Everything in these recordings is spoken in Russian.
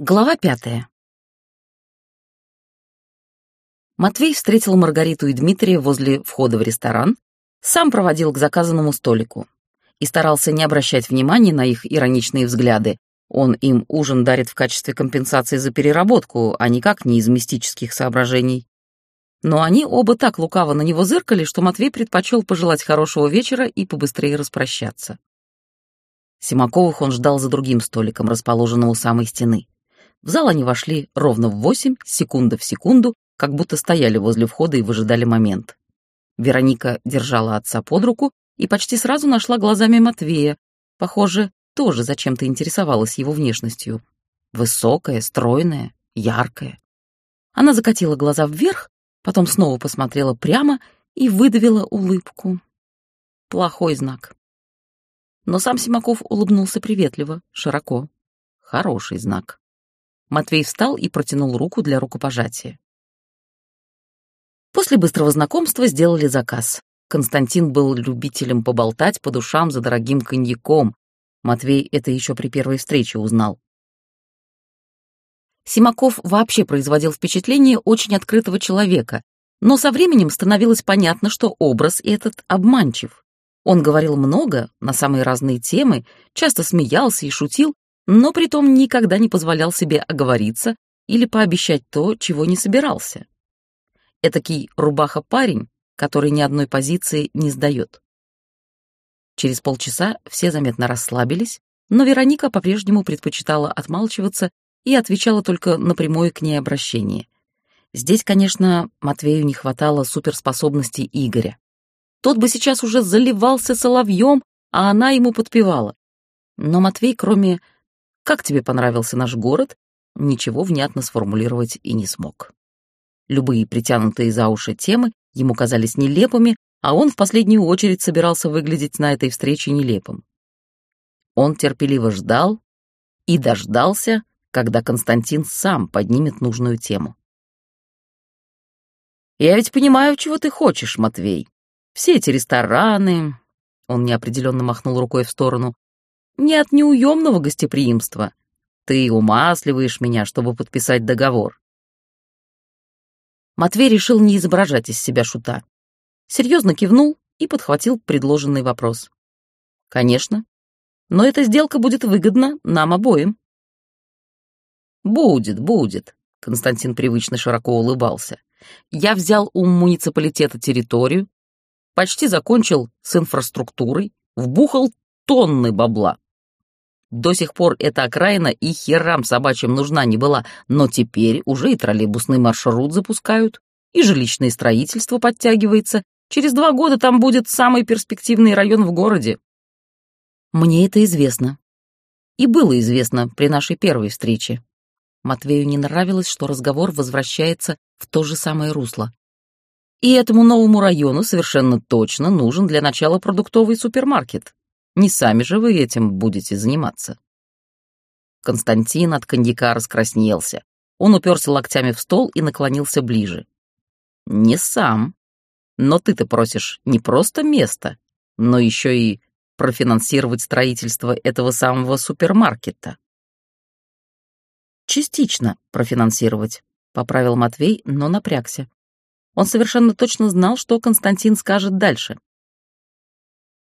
Глава пятая. Матвей встретил Маргариту и Дмитрия возле входа в ресторан, сам проводил к заказанному столику и старался не обращать внимания на их ироничные взгляды. Он им ужин дарит в качестве компенсации за переработку, а никак не из мистических соображений. Но они оба так лукаво на него зыркали, что Матвей предпочел пожелать хорошего вечера и побыстрее распрощаться. Симаковых он ждал за другим столиком, расположенным у самой стены. В зал они вошли ровно в восемь, секунда в секунду, как будто стояли возле входа и выжидали момент. Вероника держала отца под руку и почти сразу нашла глазами Матвея. Похоже, тоже зачем-то интересовалась его внешностью. Высокая, стройная, яркая. Она закатила глаза вверх, потом снова посмотрела прямо и выдавила улыбку. Плохой знак. Но сам Симаков улыбнулся приветливо, широко. Хороший знак. Матвей встал и протянул руку для рукопожатия. После быстрого знакомства сделали заказ. Константин был любителем поболтать по душам за дорогим коньяком. Матвей это еще при первой встрече узнал. Симаков вообще производил впечатление очень открытого человека, но со временем становилось понятно, что образ этот обманчив. Он говорил много, на самые разные темы, часто смеялся и шутил, но притом никогда не позволял себе оговориться или пообещать то, чего не собирался. Этакий рубаха-парень, который ни одной позиции не сдает. Через полчаса все заметно расслабились, но Вероника по-прежнему предпочитала отмалчиваться и отвечала только на прямое к ней обращение. Здесь, конечно, Матвею не хватало суперспособностей Игоря. Тот бы сейчас уже заливался соловьем, а она ему подпевала. Но Матвей, кроме как тебе понравился наш город, ничего внятно сформулировать и не смог. Любые притянутые за уши темы ему казались нелепыми, а он в последнюю очередь собирался выглядеть на этой встрече нелепым. Он терпеливо ждал и дождался, когда Константин сам поднимет нужную тему. «Я ведь понимаю, чего ты хочешь, Матвей. Все эти рестораны...» Он неопределенно махнул рукой в сторону не от неуемного гостеприимства. Ты умасливаешь меня, чтобы подписать договор. Матвей решил не изображать из себя шута. Серьезно кивнул и подхватил предложенный вопрос. Конечно, но эта сделка будет выгодна нам обоим. Будет, будет, Константин привычно широко улыбался. Я взял у муниципалитета территорию, почти закончил с инфраструктурой, вбухал тонны бабла. До сих пор эта окраина и херам собачьим нужна не была, но теперь уже и троллейбусный маршрут запускают, и жилищное строительство подтягивается. Через два года там будет самый перспективный район в городе. Мне это известно. И было известно при нашей первой встрече. Матвею не нравилось, что разговор возвращается в то же самое русло. И этому новому району совершенно точно нужен для начала продуктовый супермаркет. Не сами же вы этим будете заниматься. Константин от коньяка раскраснелся. Он уперся локтями в стол и наклонился ближе. «Не сам. Но ты-то просишь не просто место, но еще и профинансировать строительство этого самого супермаркета». «Частично профинансировать», — поправил Матвей, но напрягся. Он совершенно точно знал, что Константин скажет дальше.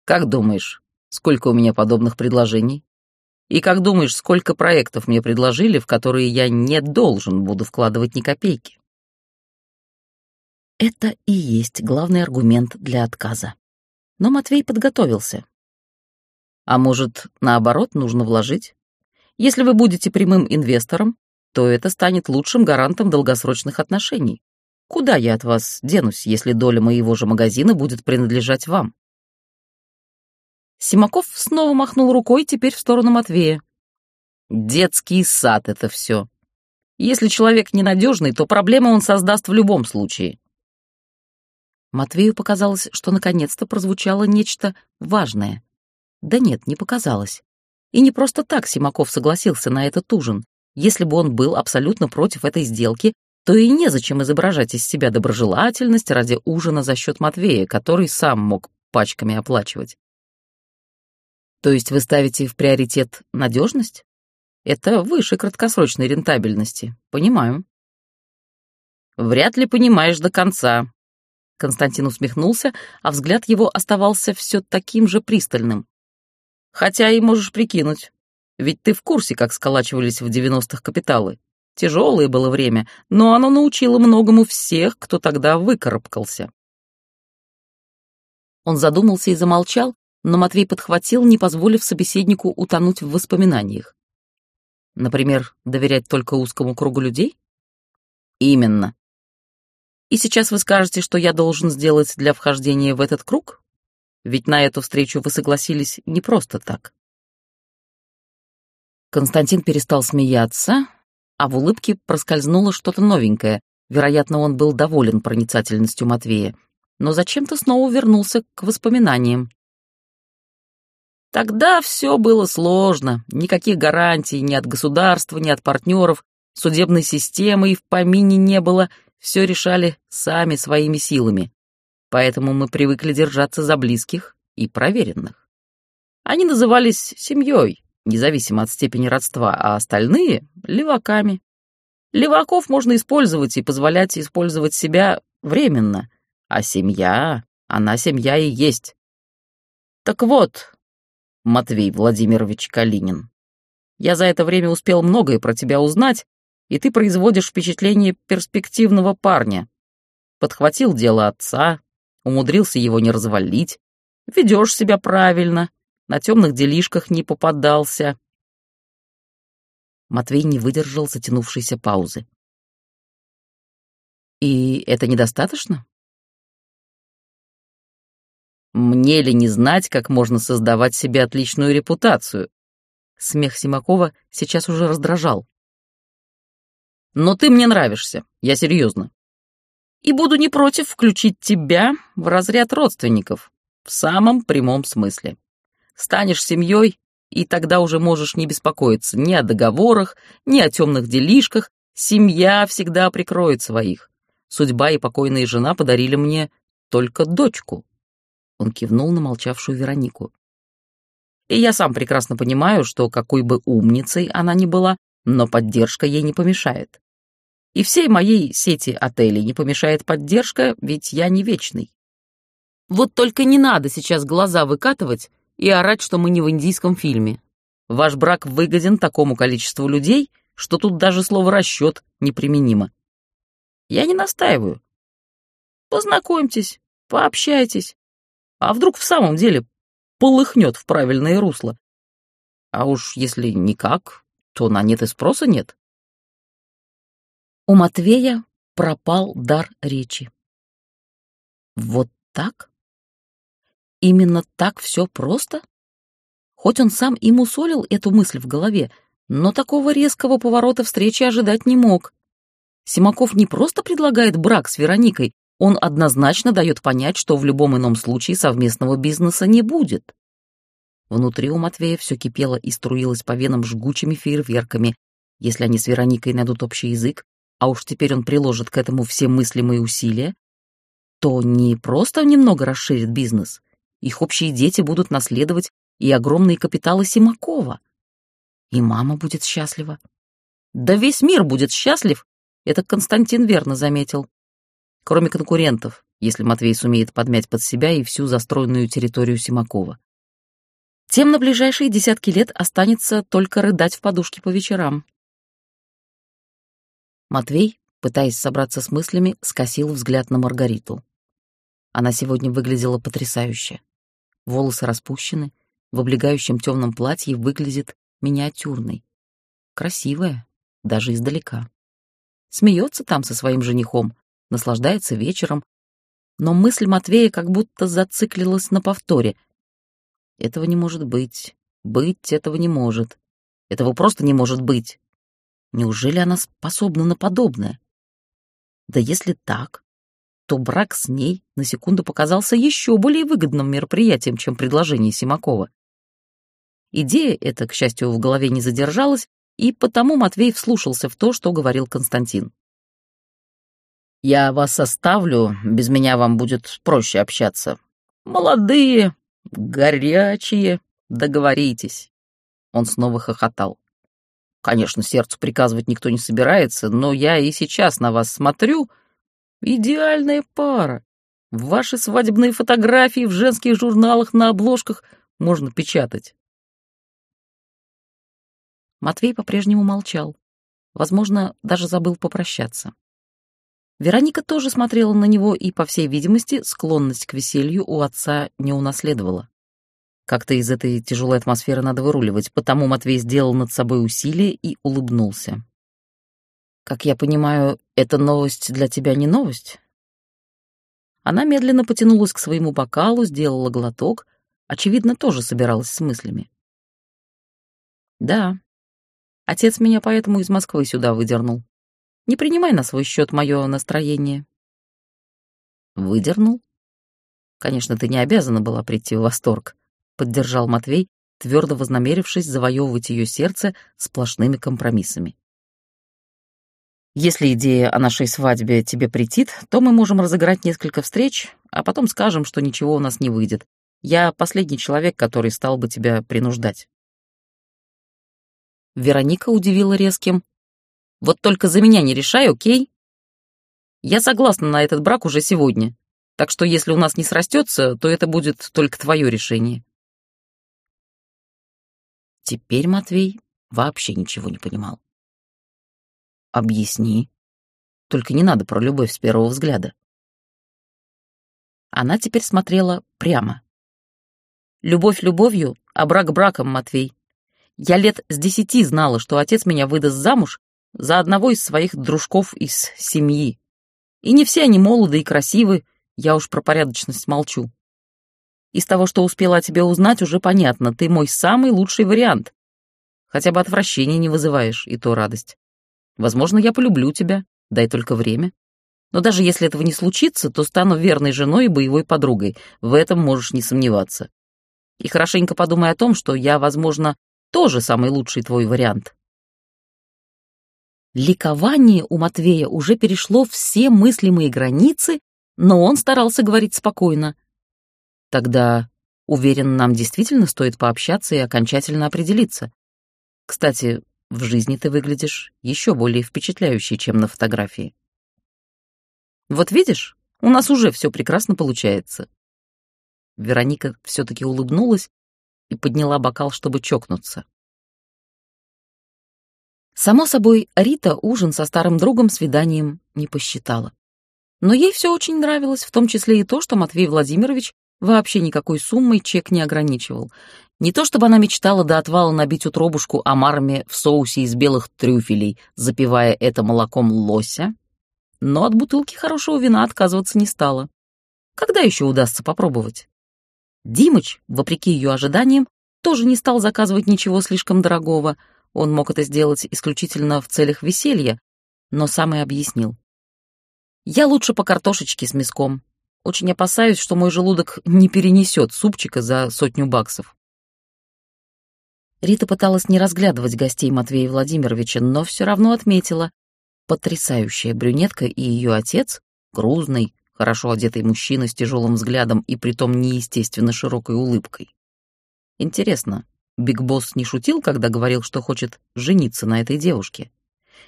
«Как думаешь, Сколько у меня подобных предложений? И как думаешь, сколько проектов мне предложили, в которые я не должен буду вкладывать ни копейки? Это и есть главный аргумент для отказа. Но Матвей подготовился. А может, наоборот, нужно вложить? Если вы будете прямым инвестором, то это станет лучшим гарантом долгосрочных отношений. Куда я от вас денусь, если доля моего же магазина будет принадлежать вам? Симаков снова махнул рукой, теперь в сторону Матвея. «Детский сад это все. Если человек ненадежный, то проблемы он создаст в любом случае». Матвею показалось, что наконец-то прозвучало нечто важное. Да нет, не показалось. И не просто так Симаков согласился на этот ужин. Если бы он был абсолютно против этой сделки, то и незачем изображать из себя доброжелательность ради ужина за счет Матвея, который сам мог пачками оплачивать. То есть вы ставите в приоритет надежность? Это выше краткосрочной рентабельности. Понимаю. Вряд ли понимаешь до конца. Константин усмехнулся, а взгляд его оставался все таким же пристальным. Хотя и можешь прикинуть. Ведь ты в курсе, как сколачивались в 90-х капиталы. Тяжелое было время, но оно научило многому всех, кто тогда выкарабкался. Он задумался и замолчал, но Матвей подхватил, не позволив собеседнику утонуть в воспоминаниях. Например, доверять только узкому кругу людей? Именно. И сейчас вы скажете, что я должен сделать для вхождения в этот круг? Ведь на эту встречу вы согласились не просто так. Константин перестал смеяться, а в улыбке проскользнуло что-то новенькое. Вероятно, он был доволен проницательностью Матвея, но зачем-то снова вернулся к воспоминаниям. Тогда все было сложно, никаких гарантий ни от государства, ни от партнеров, судебной системы и в помине не было, все решали сами своими силами. Поэтому мы привыкли держаться за близких и проверенных. Они назывались семьей, независимо от степени родства, а остальные — леваками. Леваков можно использовать и позволять использовать себя временно, а семья, она семья и есть. Так вот, Матвей Владимирович Калинин, я за это время успел многое про тебя узнать, и ты производишь впечатление перспективного парня. Подхватил дело отца, умудрился его не развалить, ведешь себя правильно, на темных делишках не попадался. Матвей не выдержал затянувшейся паузы. «И это недостаточно?» «Мне ли не знать, как можно создавать себе отличную репутацию?» Смех Симакова сейчас уже раздражал. «Но ты мне нравишься, я серьезно. И буду не против включить тебя в разряд родственников, в самом прямом смысле. Станешь семьей, и тогда уже можешь не беспокоиться ни о договорах, ни о темных делишках. Семья всегда прикроет своих. Судьба и покойная жена подарили мне только дочку. Он кивнул на молчавшую Веронику. И я сам прекрасно понимаю, что какой бы умницей она ни была, но поддержка ей не помешает. И всей моей сети отелей не помешает поддержка, ведь я не вечный. Вот только не надо сейчас глаза выкатывать и орать, что мы не в индийском фильме. Ваш брак выгоден такому количеству людей, что тут даже слово «расчет» неприменимо. Я не настаиваю. Познакомьтесь, пообщайтесь. А вдруг в самом деле полыхнет в правильное русло? А уж если никак, то на нет и спроса нет. У Матвея пропал дар речи. Вот так? Именно так все просто? Хоть он сам и мусолил эту мысль в голове, но такого резкого поворота встречи ожидать не мог. Симаков не просто предлагает брак с Вероникой, он однозначно дает понять, что в любом ином случае совместного бизнеса не будет. Внутри у Матвея все кипело и струилось по венам жгучими фейерверками. Если они с Вероникой найдут общий язык, а уж теперь он приложит к этому все мыслимые усилия, то не просто немного расширит бизнес, их общие дети будут наследовать и огромные капиталы Симакова. И мама будет счастлива. Да весь мир будет счастлив, это Константин верно заметил. Кроме конкурентов, если Матвей сумеет подмять под себя и всю застроенную территорию Симакова. Тем на ближайшие десятки лет останется только рыдать в подушке по вечерам. Матвей, пытаясь собраться с мыслями, скосил взгляд на Маргариту. Она сегодня выглядела потрясающе волосы распущены, в облегающем темном платье выглядит миниатюрной. Красивая, даже издалека. Смеется там со своим женихом, наслаждается вечером, но мысль Матвея как будто зациклилась на повторе. Этого не может быть, быть этого не может, этого просто не может быть. Неужели она способна на подобное? Да если так, то брак с ней на секунду показался еще более выгодным мероприятием, чем предложение Симакова. Идея эта, к счастью, в голове не задержалась, и потому Матвей вслушался в то, что говорил Константин. «Я вас оставлю, без меня вам будет проще общаться. Молодые, горячие, договоритесь». Он снова хохотал. Конечно, сердцу приказывать никто не собирается, но я и сейчас на вас смотрю. Идеальная пара. Ваши свадебные фотографии в женских журналах на обложках можно печатать. Матвей по-прежнему молчал. Возможно, даже забыл попрощаться. Вероника тоже смотрела на него и, по всей видимости, склонность к веселью у отца не унаследовала. Как-то из этой тяжелой атмосферы надо выруливать, потому Матвей сделал над собой усилие и улыбнулся. «Как я понимаю, эта новость для тебя не новость?» Она медленно потянулась к своему бокалу, сделала глоток, очевидно, тоже собиралась с мыслями. «Да, отец меня поэтому из Москвы сюда выдернул. Не принимай на свой счет мое настроение». «Выдернул?» «Конечно, ты не обязана была прийти в восторг», — поддержал Матвей, твердо вознамерившись завоевывать ее сердце сплошными компромиссами. Если идея о нашей свадьбе тебе претит, то мы можем разыграть несколько встреч, а потом скажем, что ничего у нас не выйдет. Я последний человек, который стал бы тебя принуждать». Вероника удивила резким. «Вот только за меня не решай, окей? Я согласна на этот брак уже сегодня, так что если у нас не срастется, то это будет только твое решение». Теперь Матвей вообще ничего не понимал. Объясни. Только не надо про любовь с первого взгляда. Она теперь смотрела прямо. Любовь любовью, а брак браком, Матвей. Я лет с десяти знала, что отец меня выдаст замуж за одного из своих дружков из семьи. И не все они молоды и красивы, я уж про порядочность молчу. Из того, что успела о тебе узнать, уже понятно, ты мой самый лучший вариант. Хотя бы отвращения не вызываешь, и то радость. Возможно, я полюблю тебя, дай только время. Но даже если этого не случится, то стану верной женой и боевой подругой. В этом можешь не сомневаться. И хорошенько подумай о том, что я, возможно, тоже самый лучший твой вариант. Ликование у Матвея уже перешло все мыслимые границы, но он старался говорить спокойно. Тогда, уверен, нам действительно стоит пообщаться и окончательно определиться. Кстати, в жизни ты выглядишь еще более впечатляющей, чем на фотографии. Вот видишь, у нас уже все прекрасно получается. Вероника все-таки улыбнулась и подняла бокал, чтобы чокнуться. Само собой, Рита ужин со старым другом свиданием не посчитала. Но ей все очень нравилось, в том числе и то, что Матвей Владимирович вообще никакой суммой чек не ограничивал, не то чтобы она мечтала до отвала набить утробушку омарами в соусе из белых трюфелей, запивая это молоком лося, но от бутылки хорошего вина отказываться не стала. Когда еще удастся попробовать? Димыч, вопреки ее ожиданиям, тоже не стал заказывать ничего слишком дорогого. Он мог это сделать исключительно в целях веселья, но сам и объяснил. «Я лучше по картошечке с мяском. Очень опасаюсь, что мой желудок не перенесет супчика за сотню баксов». Рита пыталась не разглядывать гостей Матвея Владимировича, но все равно отметила. Потрясающая брюнетка и ее отец, грузный, хорошо одетый мужчина с тяжелым взглядом и притом неестественно широкой улыбкой. Интересно, Биг Босс не шутил, когда говорил, что хочет жениться на этой девушке?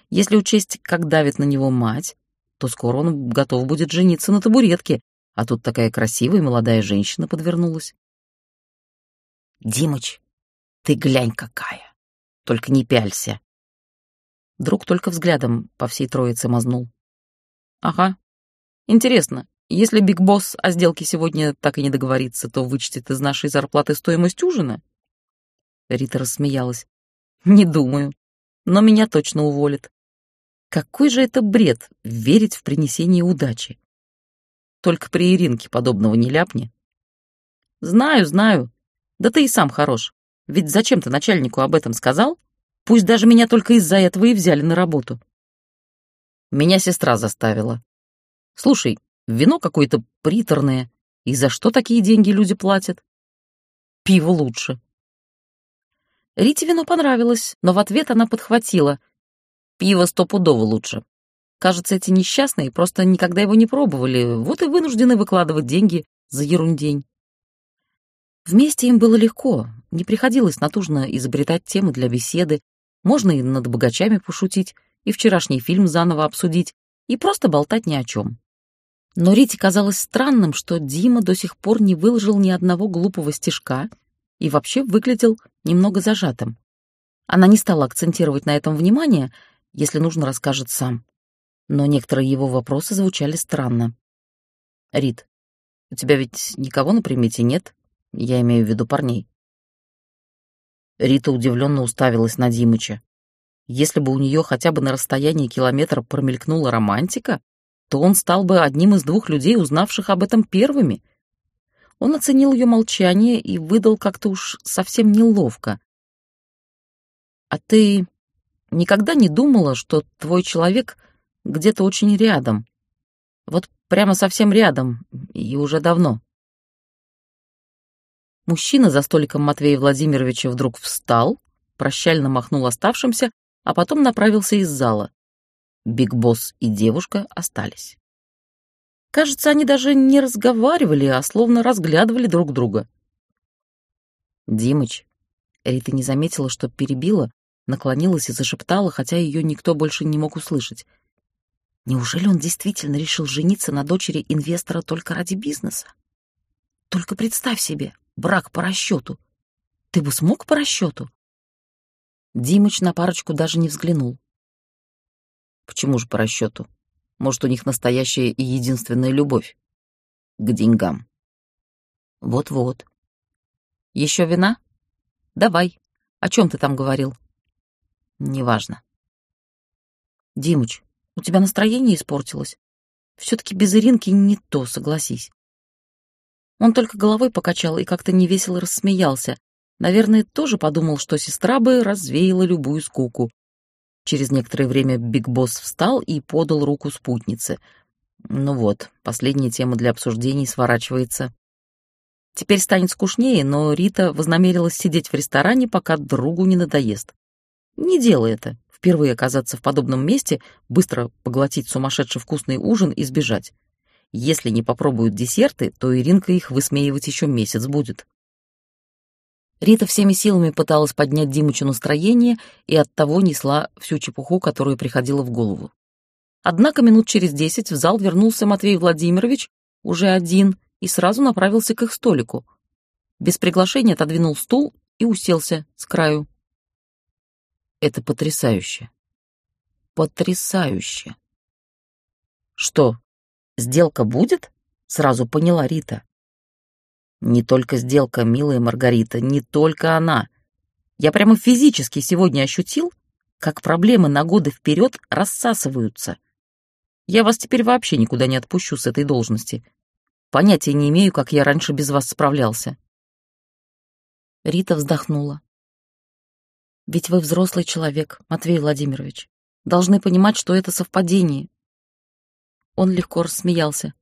Если учесть, как давит на него мать, то скоро он готов будет жениться на табуретке, а тут такая красивая молодая женщина подвернулась. «Димыч, ты глянь какая! Только не пялься!» Друг только взглядом по всей троице мазнул. «Ага. Интересно, если Биг Босс о сделке сегодня так и не договорится, то вычтет из нашей зарплаты стоимость ужина?» Рита рассмеялась. «Не думаю. Но меня точно уволят. Какой же это бред — верить в принесение удачи? Только при Иринке подобного не ляпни». «Знаю, знаю. Да ты и сам хорош. Ведь зачем ты начальнику об этом сказал? Пусть даже меня только из-за этого и взяли на работу. Меня сестра заставила. Слушай, вино какое-то приторное. И за что такие деньги люди платят? Пиво лучше. Рите вино понравилось, но в ответ она подхватила. Пиво стопудово лучше. Кажется, эти несчастные просто никогда его не пробовали, вот и вынуждены выкладывать деньги за ерундень. Вместе им было легко, не приходилось натужно изобретать темы для беседы, Можно и над богачами пошутить, и вчерашний фильм заново обсудить, и просто болтать ни о чем. Но Рите казалось странным, что Дима до сих пор не выложил ни одного глупого стишка и вообще выглядел немного зажатым. Она не стала акцентировать на этом внимание, если нужно, расскажет сам. Но некоторые его вопросы звучали странно. «Рит, у тебя ведь никого на примете нет? Я имею в виду парней». Рита удивленно уставилась на Димыча. Если бы у нее хотя бы на расстоянии километра промелькнула романтика, то он стал бы одним из двух людей, узнавших об этом первыми. Он оценил ее молчание и выдал как-то уж совсем неловко. «А ты никогда не думала, что твой человек где-то очень рядом? Вот прямо совсем рядом, и уже давно?» Мужчина за столиком Матвея Владимировича вдруг встал, прощально махнул оставшимся а потом направился из зала. Биг Босс и девушка остались. Кажется, они даже не разговаривали, а словно разглядывали друг друга. «Димыч», Рита не заметила, что перебила, наклонилась и зашептала, хотя ее никто больше не мог услышать. Неужели он действительно решил жениться на дочери инвестора только ради бизнеса? Только представь себе, брак по расчету. Ты бы смог по расчету? Димыч на парочку даже не взглянул. Почему же по расчету? Может, у них настоящая и единственная любовь? К деньгам. Вот-вот. Еще вина? Давай. О чем ты там говорил? Неважно. Димыч, у тебя настроение испортилось. Все-таки без Иринки не то, согласись. Он только головой покачал и как-то невесело рассмеялся, Наверное, тоже подумал, что сестра бы развеяла любую скуку. Через некоторое время Биг Босс встал и подал руку спутнице. Ну вот, последняя тема для обсуждений сворачивается. Теперь станет скучнее, но Рита вознамерилась сидеть в ресторане, пока другу не надоест. Не делай это. Впервые оказаться в подобном месте, быстро поглотить сумасшедший вкусный ужин и сбежать. Если не попробуют десерты, то Иринка их высмеивать еще месяц будет. Рита всеми силами пыталась поднять Димычу настроение и оттого несла всю чепуху, которая приходила в голову. Однако минут через десять в зал вернулся Матвей Владимирович, уже один, и сразу направился к их столику. Без приглашения отодвинул стул и уселся с краю. Это потрясающе. Потрясающе. Что, сделка будет? Сразу поняла Рита. Не только сделка, милая Маргарита, не только она. Я прямо физически сегодня ощутил, как проблемы на годы вперед рассасываются. Я вас теперь вообще никуда не отпущу с этой должности. Понятия не имею, как я раньше без вас справлялся. Рита вздохнула. Ведь вы взрослый человек, Матвей Владимирович. Должны понимать, что это совпадение. Он легко рассмеялся.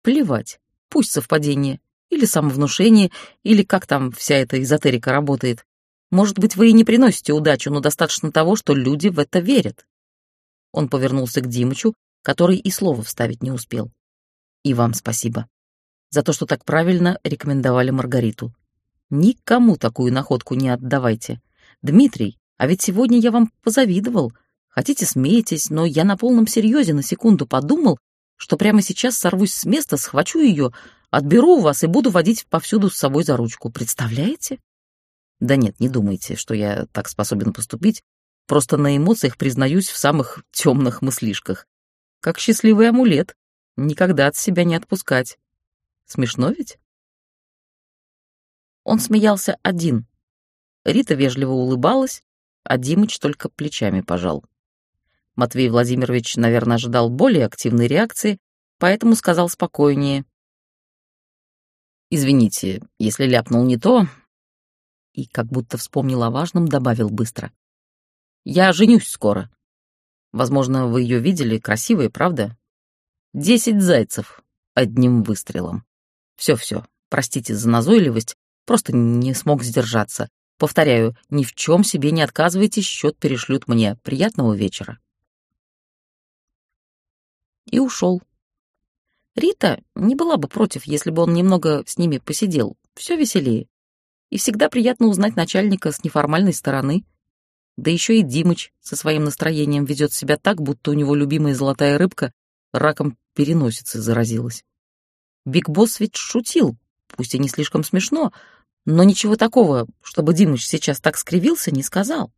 Плевать, пусть совпадение или самовнушение, или как там вся эта эзотерика работает. Может быть, вы и не приносите удачу, но достаточно того, что люди в это верят. Он повернулся к Димычу, который и слова вставить не успел. И вам спасибо. За то, что так правильно рекомендовали Маргариту. Никому такую находку не отдавайте. Дмитрий, а ведь сегодня я вам позавидовал. Хотите, смеетесь, но я на полном серьезе на секунду подумал, что прямо сейчас сорвусь с места, схвачу ее, Отберу у вас и буду водить повсюду с собой за ручку. Представляете? Да нет, не думайте, что я так способен поступить. Просто на эмоциях признаюсь в самых темных мыслишках. Как счастливый амулет. Никогда от себя не отпускать. Смешно ведь? Он смеялся один. Рита вежливо улыбалась, а Димыч только плечами пожал. Матвей Владимирович, наверное, ожидал более активной реакции, поэтому сказал спокойнее. Извините, если ляпнул не то...» И, как будто вспомнил о важном, добавил быстро. «Я женюсь скоро. Возможно, вы ее видели, красивая, правда? Десять зайцев одним выстрелом. Все-все, простите за назойливость, просто не смог сдержаться. Повторяю, ни в чем себе не отказывайте, счет перешлют мне. Приятного вечера». И ушел. Рита не была бы против, если бы он немного с ними посидел. Все веселее. И всегда приятно узнать начальника с неформальной стороны. Да еще и Димыч со своим настроением ведет себя так, будто у него любимая золотая рыбка раком переносицы заразилась. Биг Босс ведь шутил, пусть и не слишком смешно, но ничего такого, чтобы Димыч сейчас так скривился, не сказал.